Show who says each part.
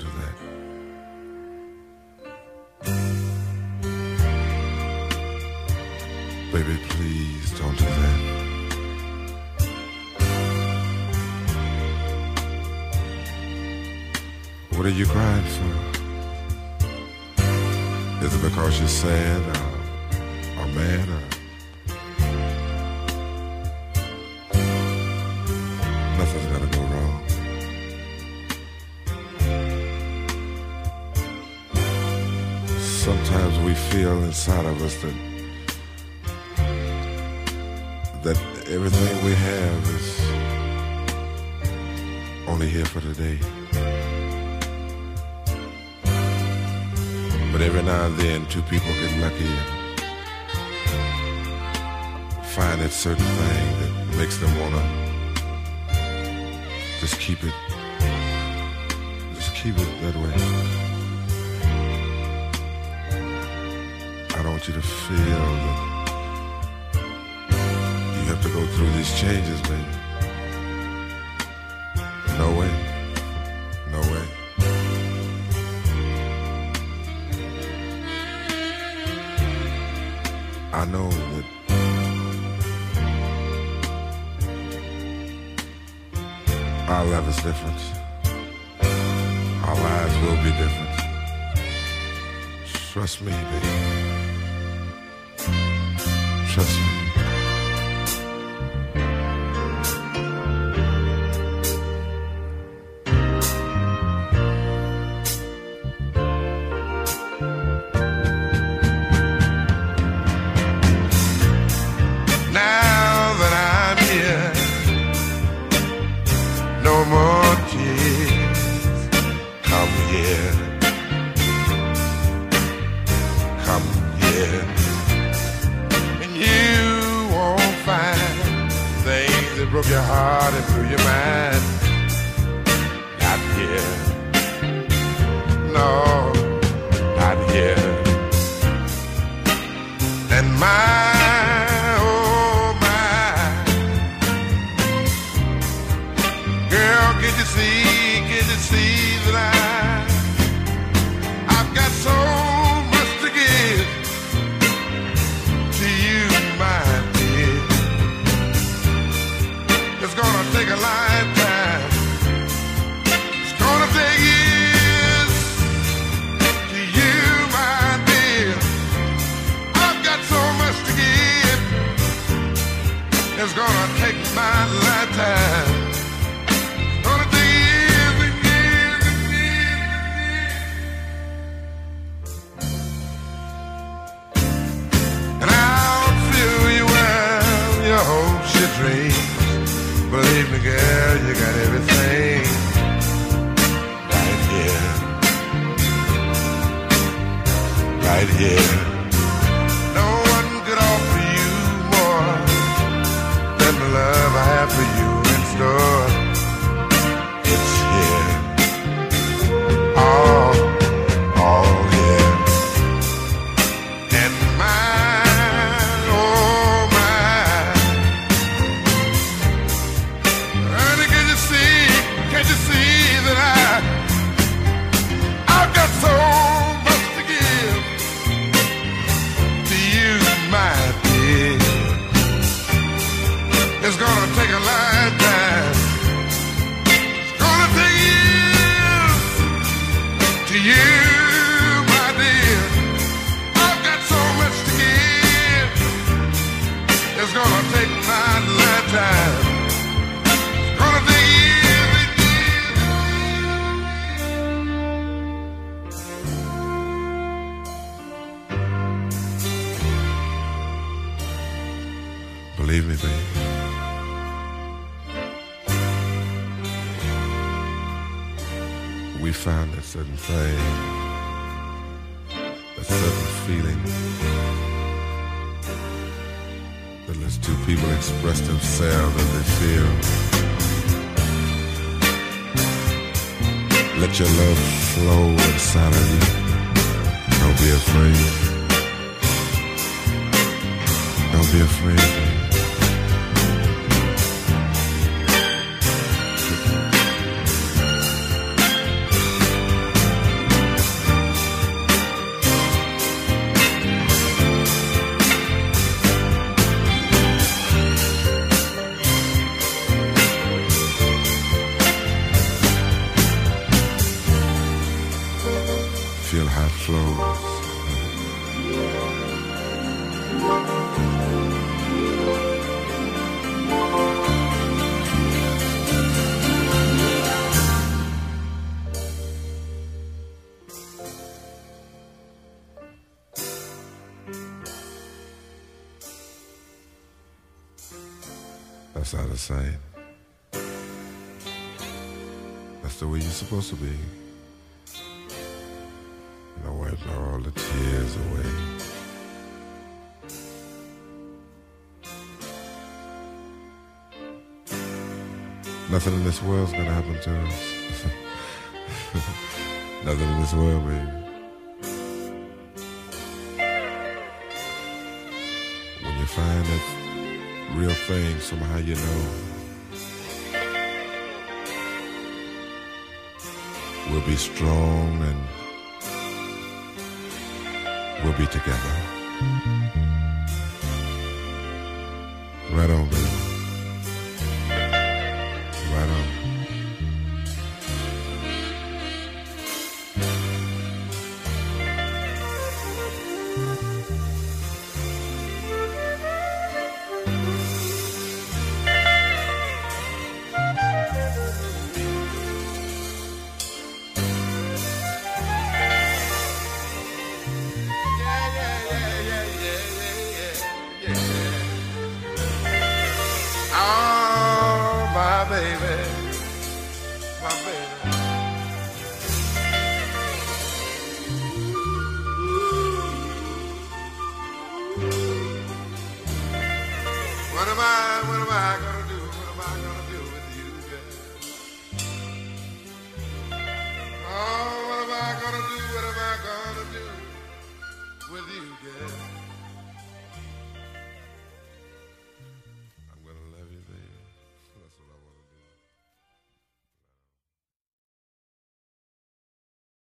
Speaker 1: do that. Baby, please don't do that. What are you crying for? Is it because you're sad or, or mad or feel inside of us that that everything we have is only here for today. But every now and then, two people get lucky and find that certain thing that makes them wanna just keep it, just keep it that way. Want you to feel that you have to go through these changes, baby. No way. No way. I know that our love is different. Our lives will be different. Trust me, baby. Trust me. Broke your heart and blew your mind. It's gonna take my lifetime. Gonna and and and I'll you your. Believe me, girl, you got everything right here. Right here. For you We found a certain thing, a certain feeling that lets two people express themselves as they feel. Let your love flow inside of you. Don't be afraid. Don't be afraid. Flows. That's out of sight. That's the way you're supposed to be. All the tears away. Nothing in this world's gonna happen to us. Nothing in this world, baby. When you find that real thing, somehow you know we'll be strong and we'll be together. Right on, baby.